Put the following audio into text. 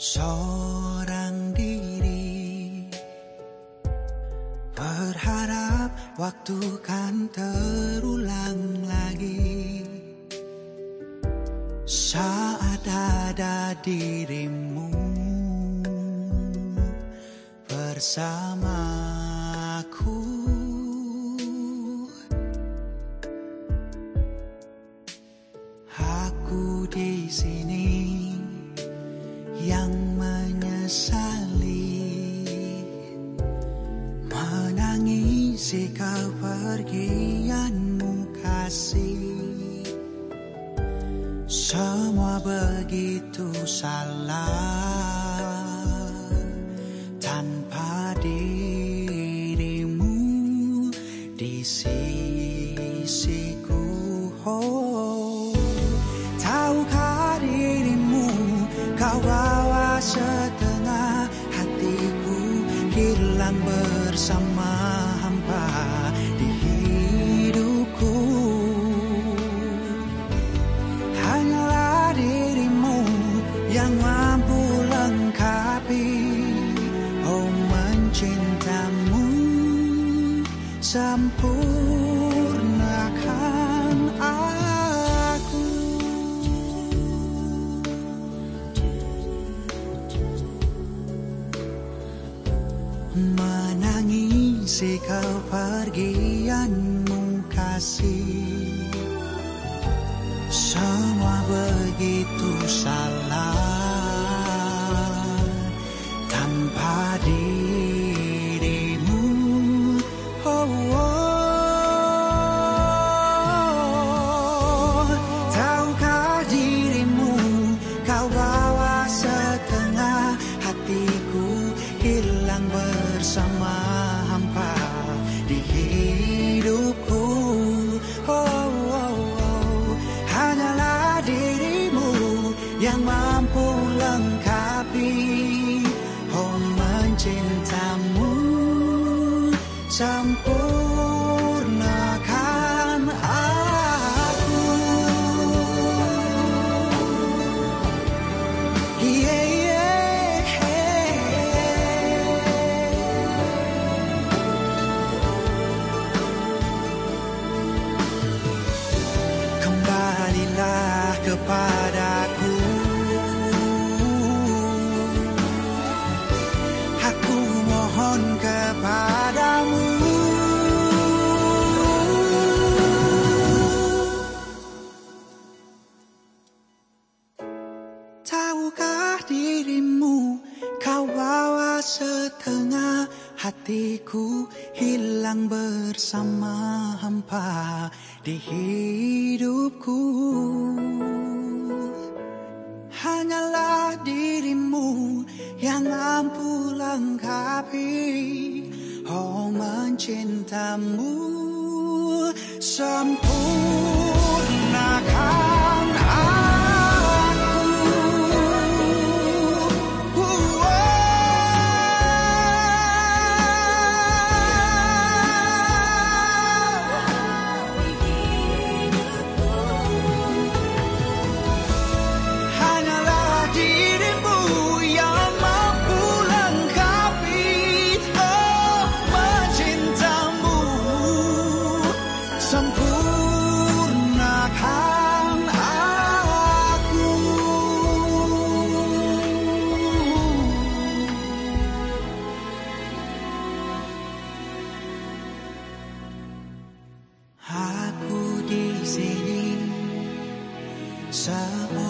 seorang diri berharap waktu kan terulang lagi saat ada dirimu bersamaku. Aku di sini menyesali menangisi kepergianmu kasih. Semua begitu salah tanpa dirimu di sisiku hilang bersama hampa di hidupku. Hanyalah dirimu yang mampu lengkapi oh mencintamu sempurnakan menangisi kepergianmu kasih. Semua begitu salah sempurnakan aku. Kembalilah kepadaku hatiku hilang bersama hampa di hidupku. Hanyalah dirimu yang mampu lengkapi Oh mencintamu. Sempurnakan Aku di sini seorang